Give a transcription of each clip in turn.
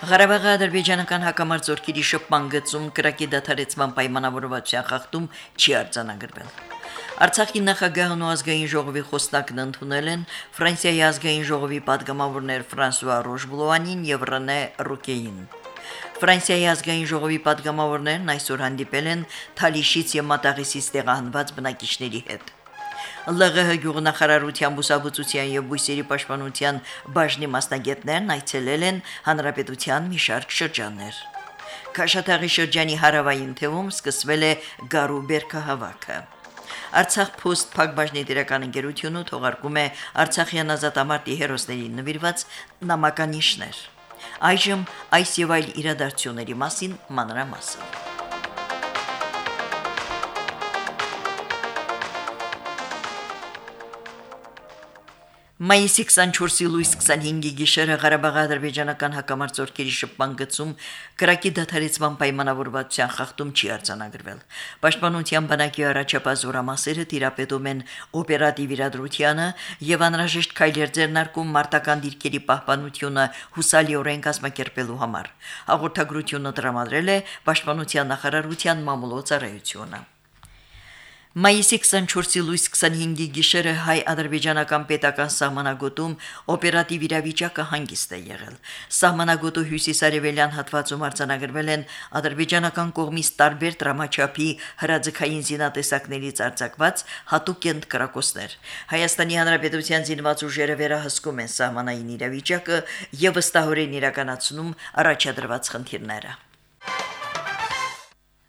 Ղարաբաղի ադրբեջանական հակամարտությունների շփման գծում կրակի դադարեցման պայմանավորվածության խախտում չի արձանագրվել։ Արցախի նախագահն ու ազգային ժողովի խոսնակն ընդունել են Ֆրանսիայի ազգային ժողովի падգամավորներ Ֆրանսուয়া Ռոժբլուանին եւ Ռենե Ռուկեին։ Ֆրանսիայի ազգային ժողովի падգամավորներն այսօր հանդիպել են Թալիշից եւ Մատաղիսից տեղահանված բնակիչների հետ։ ԼՂՀ գյուղնախարարության բուսաբուծության եւ բույսերի պաշտպանության բաժնի մասնագետներն այցելել են հանրապետության մի շարք շրջաններ։ Քաշաթաղի շրջանի հարավային թևում սկսվել է գարու բերքահավաքը։ Արցախ Post Փակbaşնի դիրական ընկերությունը թողարկում է Արցախյան ազատամարտի հերոսներին նվիրված նամականիշներ։ Այժմ այս եւ այլ իրադարձությունների մասին մանրամասն։ Մայիսի 24-ի լույս 25-ի գիշերը Ղարաբաղի ադրբեջանական հակամարտությունների շփման գծում կրակի դադարեցման պայմանավորվածության խախտում չի արձանագրվել։ Պաշտպանության բանակի առաջապահ զորամասերը տիրապետում են օպերատիվ իրադրությանը եւ անհրաժեշտ քայլեր ձեռնարկում մարտական դիրքերի պահպանությունը հուսալիորեն կազմակերպելու համար։ Հաղորդագրությունը տրամադրել է Պաշտպանության նախարարության մամուլոցարայությունը։ Մայիսի 24-ի լույս 25-ի գիշերը հայ-ադրբեջանական պետական սահմանագոտում օպերատիվ իրավիճակը հանգիստ է եղել։ Սահմանագոտու հյուսիսարևելյան հատվածում արձանագրվել են ադրբեջանական կողմից տարբեր դրամաչափի հրաձգային զինատեսակներից արձակված հատուկ ենթկրակոցներ։ Հայաստանի Հանրապետության զինված ուժերը վերահսկում են սահմանային իրավիճակը եւ վստահորեն իրականացնում առաջադրված խնդիրները։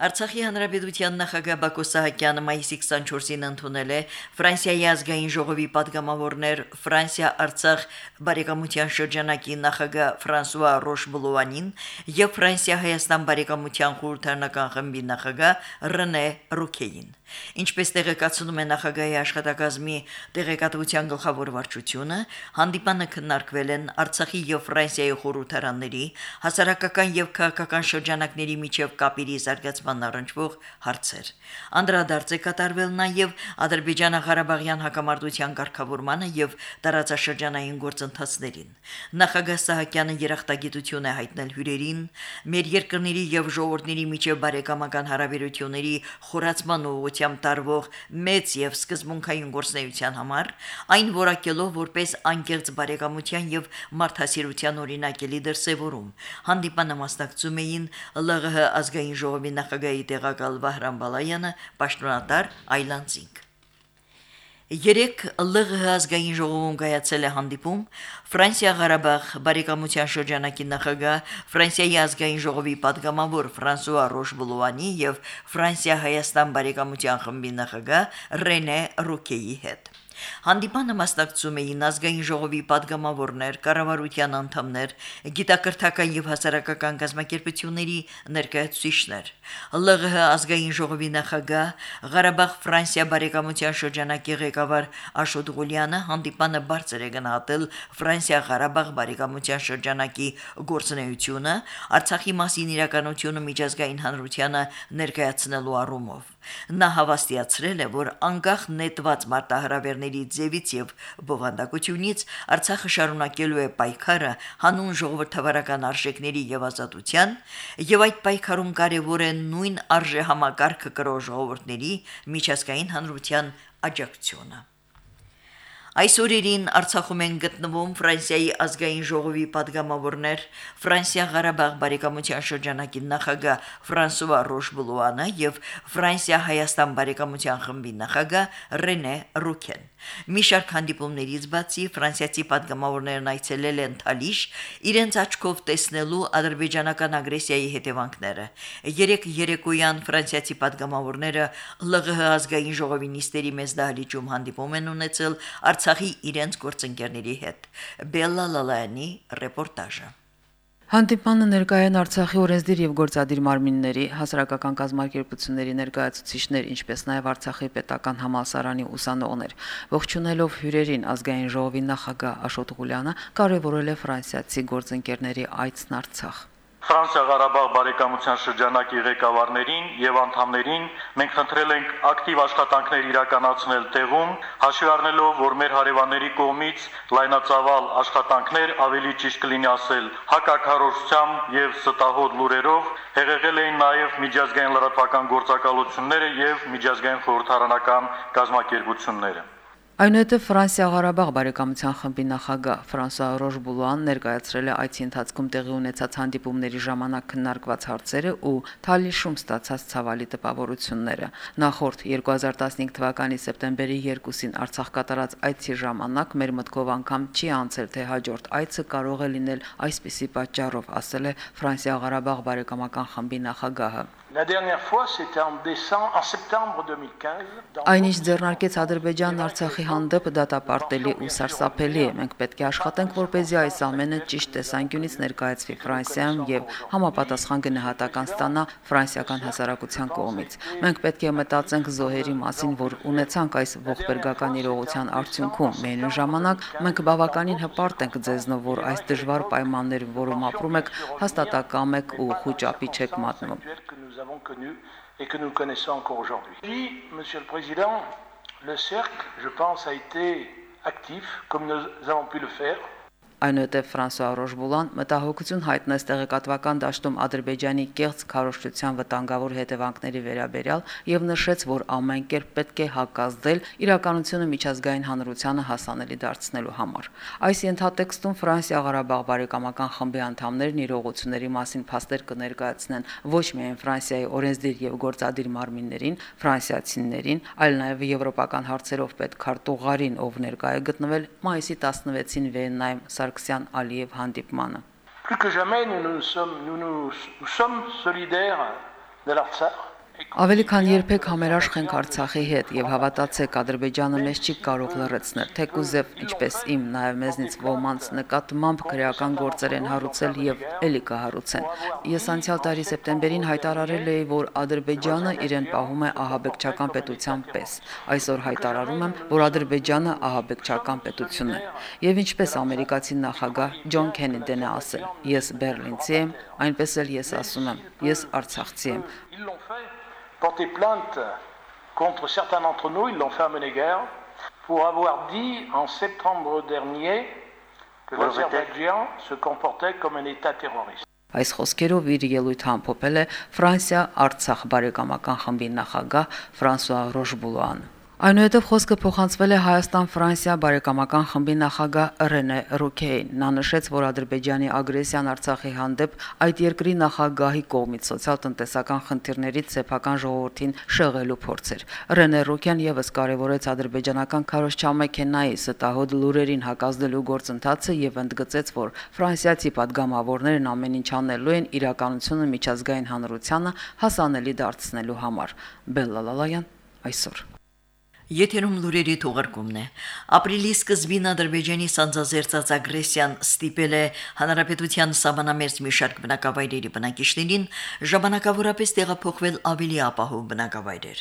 Արցախի հանրապետության նախագահ Բակո Սահակյանը մայիսի 24-ին ընդունել է Ֆրանսիայի ազգային ժողովի падգամավորներ Ֆրանսիա-Արցախ բարեկամության շրջանակի նախագահ Ֆրանսուଆ Ռոշբլուանին եւ Ֆրանսիա-Հայաստան բարեկամության խորհրդարանական խմբի նախագահ Ռնե Ռոքեին։ Ինչպես տեղեկացնում է նախագահի աշխատակազմի տեղեկատվության գլխավոր վարչությունը, հանդիպանը քննարկվել են Արցախի եւ Ֆրանսիայի խորհրդարանների հասարակական եւ քաղաքական շրջանակների միջև կապերի զարգացման առնչվող հարցեր։ Անդրադարձ է կատարվել նաեւ Ադրբեջանա-Ղարաբաղյան հակամարտության ղեկավարմանը եւ տարածաշրջանային գործընթացներին։ Նախագահ Սահակյանը երախտագիտություն է հայտնել հյուրերին, մեր երկրների եւ ժողովրդների միջև բարեկամական հարաբերությունների խորացման ուղղությամբ տարվող մեծ եւ սկզբունքային գործնեության համար, այն որակելով որպես անկեղծ բարեկամության եւ մարդասիրության օրինակելի դրսեւորում։ Հանդիպանը մասնակցում էին ԼՂՀ ազգային ժողովի նախագահի տեղակալ Վահրամ Բալայանը պաշտոնատար այլանդցինք։ Երեք ԼՂՀ ազգային ժողովում կայացել է հանդիպում Ֆրանսիա-Ղարաբաղ բարեկամության շրջանակի նախագահ Ֆրանսիայի ազգային ժողովի падգամավոր Ֆրանսուଆ Ռոշբլուանի եւ Ֆրանսիա-Հայաստան բարեկամության խմբի նախագահ Ռենե Ռուկեի հետ։ Հանդիպանը մասնակցում էին ազգային ժողովի падգամավորներ, կառավարության անդամներ, գիտակրթական եւ հասարակական գազམ་ակերպությունների ներկայացուցիչներ։ ԼՂՀ ազգային ժողովի նախագահ Ղարաբաղ Ֆրանսիա բարեկամության շրջանակի ղեկավար Աշոտ Ղուլյանը հանդիպանը բարձր է գնահատել Ֆրանսիա-Ղարաբաղ բարեկամության շրջանակի գործունեությունը Արցախի մասին իրականությունը միջազգային հանրությանը ներկայացնելու առումով։ Նա հավաստիացրել է, որ անկախ նետված մարտահրավերների ձևից եւ բովանդակությունից Արցախը շարունակելու է պայքարը հանուն ժողովրդավարական արժեքների եւ ազատության, եւ այդ պայքարում կարեւոր է նույն արժե համակարգը կրող ժողովրդների միջազգային հանրության աջակցությունը։ Այս օրերին Արցախում են գտնվում Ֆրանսիայի ազգային ժողովի падգամավորներ, Ֆրանսիա-Ղարաբաղ բարեկամության շրջանակի նախագահ Ֆրանսուয়া Ռոշբլուանը եւ Ֆրանսիա-Հայաստան բարեկամության խմբի նախագահ Ռենե Ռուքեն։ Մի շարք հանդիպումներից բացի ֆրանսիացի падգամավորներն այցելել են Թալիշ իրենց աչքով տեսնելու ադրբեջանական ագրեսիայի հետևանքները։ Երեք երեկոյան ֆրանսիացի падգամավորները ԼՂՀ ազգային ժողովի նիստերի մեծ դահլիճում հանդիպում են ունեցել Արցախի իրենց գործընկերների հետ։ Բելլա Լալայանի ռեպորտաժը։ Հանդիպանը ներկայ են Արցախի օրենսդիր եւ գործադիր մարմինների, հասարակական կազմակերպությունների ներկայացուցիչներ, ինչպես նաեւ Արցախի պետական համալսարանի ուսանողներ։ Ողջունելով հյուրերին ազգային ժողովի նախագահ Աշոտ Ղուլյանը կարևորել է ֆրանսիացի գործընկերների այցն Արցախ։ Ֆրանսիա-Ղարաբաղ բարեկամության շրջանակի ղեկավարներին եւ անդամներին մենք խնդրել ենք ակտիվ աշխատանքներ իրականացնել տեղում, հաշվի առնելով, որ մեր հարևանների կողմից լայնածավալ աշխատանքներ ավելի ճիշտ կլինի ասել հակակառուցությամբ եւ ստահոդ լուրերով հեղեղել էին նաեւ միջազգային լրատվական գործակալությունները եւ միջազգային խորհրդարանական կազմակերպությունները։ Այնուհետև Ֆրանսիա-Ղարաբաղ բարեկամության խմբի նախագահ Ֆրանսուଆ Ռոշբուլան ներկայացրել է այցի ընթացքում տեղի ունեցած հանդիպումների ժամանակ քննարկված հարցերը ու Թալիշում ստացած ցավալի տպավորությունները։ Նախորդ 2015 թվականի սեպտեմբերի 2-ին Արցախ կատարած այցի ժամանակ մեր մտքով անգամ չի անցել, թե հաջորդ այցը կարող է լինել այսպիսի պատճառով, ասել է Ֆրանսիա-Ղարաբաղ բարեկամական խմբի նախագահը։ 2015. Այնիշ ձեռնարկեց Ադրբեջանն Արցախի հանդեպ դատապարտելի ու սարսափելի է։ Մենք պետք է աշխատենք, որպեսզի այս ամենը ճիշտ տեսանկյունից ներկայացվի Ֆրանսիայում եւ համապատասխան գնահատական ստանա ֆրանսիական հասարակության կողմից։ Մենք պետք է մտածենք զոհերի մասին, որ ունեցանք այս ողբերգական իրողության արդյունքում։ Միևնույն ժամանակ մենք բավականին հպարտ ենք ձեզնով, որ այս դժվար պայմաններում, որում ապրում եք, հաստատակամ եք ու խոճապի չեք մատնում avons connu et que nous connaissons encore aujourd'hui. Puis, Monsieur le Président, le cercle, je pense, a été actif, comme nous avons pu le faire Այնուհետև Ֆրանսուଆ Ռոշբուլան մտահոգություն հայտնեց տեղեկատվական դաշտում Ադրբեջանի կեղծ քարոշչության վտանգավոր հետևանքների վերաբերյալ եւ նշեց, որ ամեն կերպ պետք է հակազդել իրականությունը միջազգային հանրությանը հասանելի դարձնելու համար։ Այս ենթատեքստում Ֆրանսիա-Ղարաբաղ բարեկամական խմբի անդամներն իրողությունների մասին փաստեր կներկայացնեն ոչ միայն Ֆրանսիայի օրենսդիր եւ գործադիր մարմիններին, ֆրանսիացիներին, այլ նաեւ եվրոպական հարցերով պետքարտուղարին, ով ներկայ է գտնվել մայիսի 16-ին Վիեննայում Սարգսյան-Ալիև հանդիպմանը։ Plus que jamais, nous, nous, sommes, nous, nous, nous sommes solidaires de l'Artsakh Ավելի քան երբեք համերաշխ ենք Արցախի հետ եւ հավատացեք Ադրբեջանը մեզ չի կարող լրացնել։ Թեկուզև ինչպես իմ նաեւ մեզնից ոմանց նկատմամբ քրեական գործեր են հարուցել եւ ելի կհարուցեն։ Ես անցյալ տարի սեպտեմբերին հայտարարել էի, որ Ադրբեջանը իրեն պահում է ահաբեկչական պետության պես։ Այսօր հայտարարում եմ, որ Ադրբեջանը ահաբեկչական պետություն է։ Եվ ինչպես ամերիկացի նախագահ Ջոն Քենեդին է ասել. Ես Բերլինցի եմ, այնպես էլ ես ասում եմ, ես Արցախցի եմ porté plainte contre certains d'entre nous, ils l'ont fait à Meneguer, pour avoir dit en septembre dernier que l'Azerbaïdjan se comportait comme un État terroriste. Այս խոսքերով իր ելույթը ամփոփել է Ֆրանսիա Արցախ բարեկամական խմբի նախագահ Ֆրանսուয়া Ռոժբուլան։ Այնուհետև խոսքը փոխանցվել է Հայաստան-Ֆրանսիա բարեկամական խմբի նախագահ Ռենե Ռուքեին։ Նա նշեց, որ Ադրբեջանի ագրեսիան Արցախի հանդեպ այդ երկրի նախագահի կողմից սոցիալ-տնտեսական խնդիրներից սեփական ժողովրդին շեղելու փորձ էր։ Ռենե Ռուքեն եւս կարևորեց ադրբեջանական քարոշչամեքենայի ստահոդ լուրերին հակազդելու գործընթացը եւ ընդգծեց, որ ֆրանսիացի падգամավորներն ամեն ինչ անելու են իրականությունը միջազգային հանրությանը հասանելի դարձնելու համար։ Բելլալալայան այսօր Եթերում լուրերի թողարկումն է։ Ապրիլի սկզբին Ադրբեջանի սանձազերծած ագրեսիան ստիպել է հանրապետության սահմանամերձ մի շարք բնակավայրերի բնակիչներին ժամանակավորապես տեղափոխվել ավելի ապահով բնակավայրեր։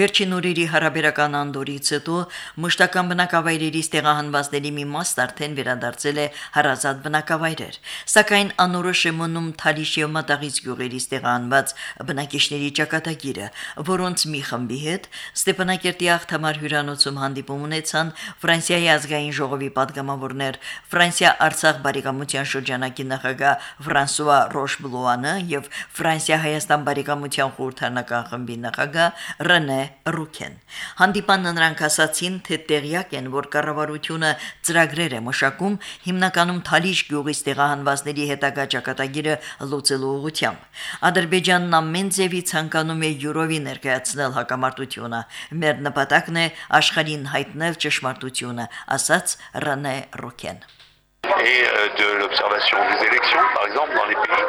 Վերջին օրերի հարաբերական անդորից հետո մշտական բնակավայրերից տեղահանվածների մի մաս արդեն վերադարձել է հարազատ բնակավայրեր։ Սակայն անորոշ է մնում Թալիշ եւ Մատաղից գյուղերից տեղահանված բնակիչների ճակատագիրը, որոնց մի խմբի հետ Ստեփանակերտի աղթամա համար հյուրանոցում հանդիպում ունեցան Ֆրանսիայի ազգային ժողովի падգամավորներ, Ֆրանսիա-Արցախ բարեկամության շրջանակի նախագահ Ֆրանսուয়া Ռոշբլուանը եւ Ֆրանսիա-Հայաստան բարեկամության խորհրդանական խմբի նախագահ Ռենե Ռուքեն։ Հանդիպանն նրանք ասացին, թե տեղյակ են, որ կառավարությունը ծրագրեր է մշակում հիմնականում Թալիշ գյուղի ստեղահանվածների հետագա ճակատագիրը լուծելու ուղղությամբ։ Ադրբեջանն ամեն ձևի ցանկանում է յուրովի ներկայացնել հակամարտությունը։ Մեր նպատակն է աշխարհին հայտնել ճշմարտությունը, ասաց Ռանե Ռոքեն et de l'observation des élections, par exemple, dans les pays.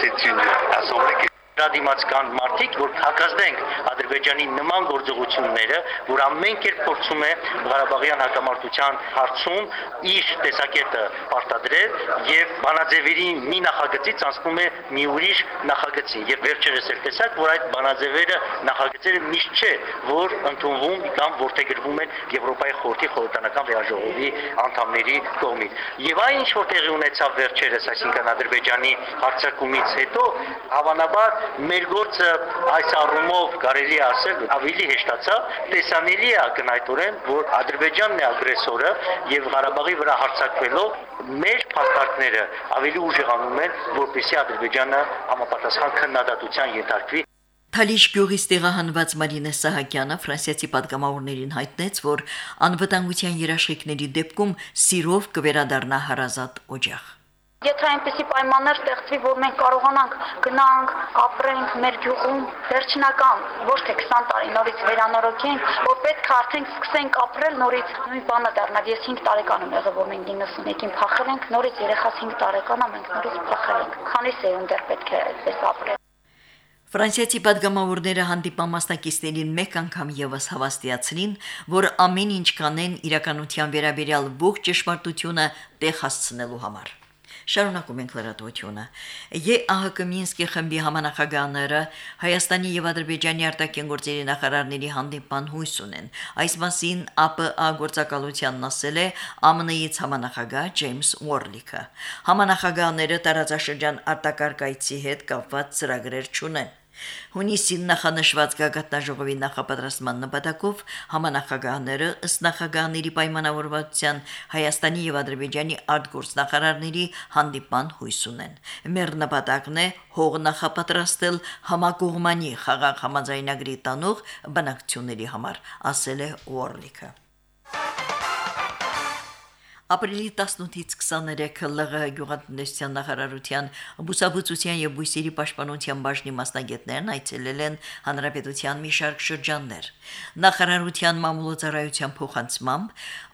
C'est une assemblée qui Դրա դիմաց կան մարդիկ, որ հակազդենք Ադրբեջանի նման գործողությունները, որ ամեն կերպ փորձում է Ղարաբաղյան հակամարտության հարցում իր տեսակետը պարտադրել եւ բանաձևերի մի նախագծից անցնում է մի ուրիշ նախագծի։ Եվ վերջերս էլ տեսակ, որ այդ բանաձևերը նախագծերը միշտ չէ, որ ընդունվում կամ որթեգրվում են Եվրոպայի խորհրդի խորհրդանական վեաժողովի անդամների կողմից։ Եվ այն ինչ որ տեղի ունեցավ վերջերս, այսինքն Ադրբեջանի հարցակումից հետո, հավանաբար մեր գործը այս առումով կարելի է ասել ավելի հեշտացավ, տեսանելի է ակնհայտորեն, որ Ադրբեջանն է ագրեսորը եւ Ղարաբաղի վրա հարձակվելով մեր փաստարկները ավելի ուժեղանում են, որպեսզի Ադրբեջանը համապատասխան քննադատության ենթարկվի։ Թալիշ գյուղի ստեղահանված Մարինե Սահակյանը ֆրանսիացի падգամավորներին հայտնեց, որ անվտանգության երաշխիքների դեպքում սիրով կվերադառնա հարազատ օջախ։ Եթե այնպեսի պայմաններ ստեղծվի, որ մենք կարողանանք գնանք, ապրենք մեր գյուղում, վերջնական, ոչ թե 20 տարի նորից վերանորոգենք, որ պետք է արդեն սկսենք ապրել նորից, նույն բանը դառնալ։ Ես 5 տարեկան եմ եղել, որ մենք 91-ին փախել ենք, նորից երեխաս 5 տարեկան է, մենք նորից փախել ենք։ Քանի սերունդ դեռ պետք է այդպես ապրել։ Ֆրանսիացի падգամավորները հանդիպան մասնակիցներին մեկ անգամ եւս հավաստիացրին, որ ամեն ինչ կանեն իրականության վերաբերյալ ողջ ճշմարտությունը տեղ հասցնելու համար։ Շարունակում ենք լրատվությունը։ ԵԱՀԿ Մինսկի խմբի համանախագահները Հայաստանի եւ Ադրբեջանի արտաքին գործերի նախարարների հանդիպան հույս ունեն։ Այս մասին ԱՊԱ գործակալությանն ասել է ԱՄՆ-ից համանախագահ Ջեյմս Ուորլիքը։ Համանախագահները տարածաշրջան արտակարգայցի հետ կապված ծրագրեր չունեն։ Հունիսին նախանշված գագաթնաժողովի նախապատրաստման նպատակով համանախագահները ըստ նախագահների պայմանավորվածության Հայաստանի եւ Ադրբեջանի արտգործնախարարների հանդիպան հույս ունեն։ Մեր նպատակն է հող նախապատրաստել համակողմանի խաղաղ համաձայնագրի տանող բանակցությունների համար, ասել է Ուորլիկը։ Ապրիլի 18-ից 23-ը ԼՂՀ գյուղատնտեսության նախարարության բուսաբուծության եւ բույսերի պաշտպանության բաժնի մասնագետներն այցելել են հանրապետության մի շարք շրջաններ։ Նախարարության մամուլոցարայության փոխանցմամբ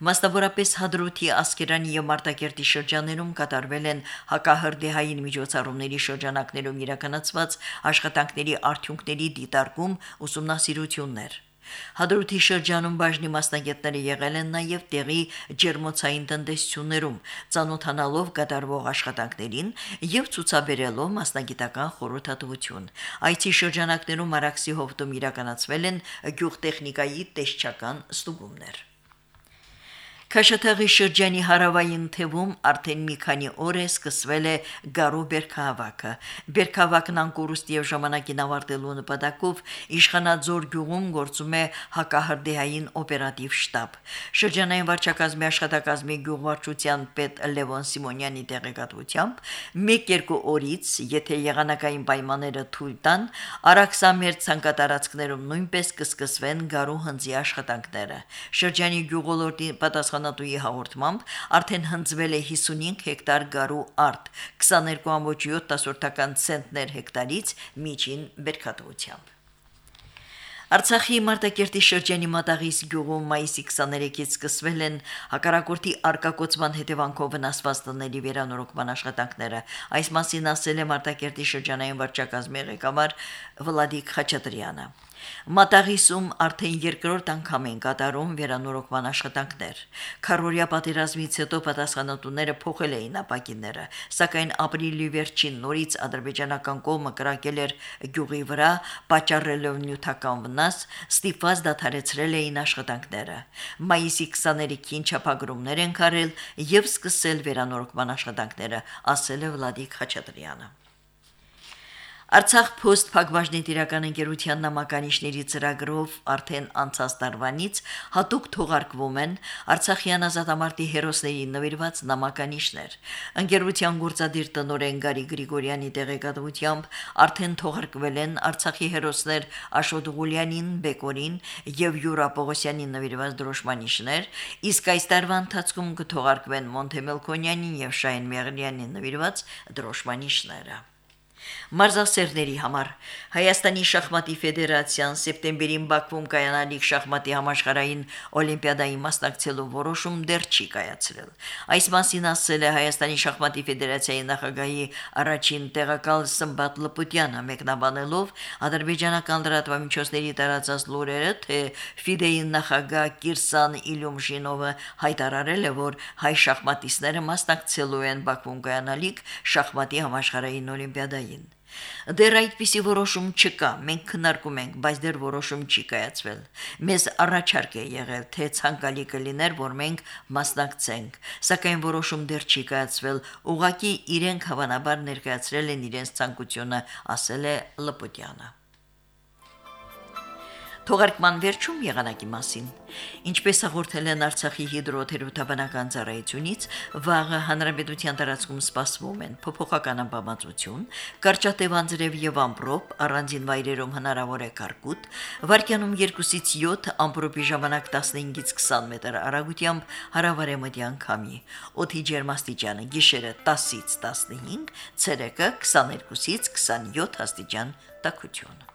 մասնավորապես Հադրութի, Ասկերանի եւ Մարտակերտի շրջաններում կատարվել են հակահրդեհային միջոցառումների շրջանակներում իրականացված աշխատանքների արդյունքների դիտարկում ուսումնասիրություններ։ Հադրութի շրջանում բաժնի մասնագետները եղել են նաև տեղի ջերմոցային տնտեսություններում, ցանոթանալով կատարվող աշխատանքներին եւ ցուցաբերելով մասնագիտական խորհրդատվություն։ Այցի շրջանակներում Արաքսի հովտում իրականացվել են գյուղտեխնիկայի տեսչական ստուգումներ։ Քաշաթաղի շրջանի հարավային թևում արդեն մի քանի օր է սկսվել է գարու բերքահավաքը։ Բերքահավաքն անկորուստ եւ ժամանակին ավարտելու նպատակով Իշխանաձոր գյուղում գործում է հակահրդեհային օպերատիվ շտաբ։ Շրջանային վարչակազմի աշխատակազմի գյուղվարչության պետ Լևոն Սիմոնյանի տեղեկատվությամբ 1-2 օրից, եթե եղանակային պայմանները թույլ տան, Արաքսամեր ցանկատարածքներում նույնպես կսկսվեն գարու հնձի աշխատանքները։ Շրջանի գյուղոլորտի պատասխան պատասխանատուի հաղորդմամբ արդեն հնձվել է 55 հեկտար գարու արտ 22.7 ցենտներ հեկտարից միջին բերքատվությամբ Արցախի Մարտակերտի շրջանի Մատաղիս գյուղում մայիսի 23-ից սկսվել են հակառակորդի արկակոծման հետևանքով վնասված տների վերանորոգման աշխատանքները։ Այս մասին ասել է Մարտակերտի շրջանային վարչակազմի ղեկավար Վլադիկ Խաչատրյանը։ Մատաղիսում արդեն երկրորդ անգամ են կատարում վերանորոգման աշխատանքներ։ Քարորիա պատերազմից հետո պատասխանատուները փոխել էին ապակիները, սակայն ապրիլի վերջին նորից ադրբեջանական կողմը կրակել էր գյուղի վրա, պատճառելով նյութական վնաս, ստիպված դադարեցրել էին աշխատանքները։ Մայիսի 23-ին չափագրումներ են կարել եւ սկսել վերանորոգման աշխատանքները, ասել է Վլադիկ Խաչատրյանը։ Արցախ Post Փակbaşնի տիրական ընկերության նամականիշների ծրագրով արդեն անցած տարվանից հատուկ թողարկվում են Արցախյան ազատամարտի հերոսների նվիրված նամականիշներ։ Ընկերության գործադիր տնօրեն Գարի Գրիգորյանի տեղեկատվությամբ արդեն թողարկվել են Արցախի հերոսներ Աշոտ Ղուլյանին, Բեկորին եւ Յուրա Պողոսյանին նվիրված դրոշմանիշներ, իսկ այս տարվա ընթացքում կթողարկվեն Մոնտեմելքոնյանին եւ Շայն Մեղրյանին նվիրված դրոշմանիշները։ Մարզասերների համար. Հայաստանի շախմատի ֆեդերացիան սեպտեմբերին Բաքվում կայանալիք շախմատի համաշխարհային օլիմպիադայի մասնակցելու որոշում դեռ չի կայացրել։ Այս մասին ասել է Հայաստանի շախմատի ֆեդերացիայի նախագահի առաջին տեղակալ Սմբատ Լպուտյանը, մեկնաբանելով ադրբեջանական լրատվամիջոցների տարածած լուրերը, թե FIDE-ի նախագահ Կիրսան Իլյումշինովը հայտարարել է, որ հայ շախմատիստները մասնակցելու են Բաքվում կայանալիք շախմատի համաշխարհային օլիմպիադային։ Դեռ այդպիսի որոշում չկա, մենք քննարկում ենք, բայց դեռ որոշում չի կայացվել։ Մեզ առաջարկ է եղել, թե ցանկալի կլիներ, որ մենք մասնակցենք, սակայն որոշում դեռ չի կայացվել, ուղղակի իրենք հավանաբար ներկայացրել են իրենց ցանկությունը, ասել է Լպոտյանը։ Թողարկման վերջում եղանակի մասին։ Ինչպես հաղորդել են Արցախի հիդրոթերապևտաբանական ծառայությունից, վաղը հանրապետության տարածքում սպասվում են փոփոխական ամպամածություն, կարճատև անձրև եւ ամպրոպ, առանձին վայրերում հնարավոր է կարկուտ, վարկյանում 2-ից 7, ամպրոպի ժամանակ 15-ից 20 մետր արագությամբ հարավարեմտյան քամի։ Օդի ջերմաստիճանը՝ գիշերը 10-ից 15, ցերեկը 22-ից 27 աստիճան տաքություն։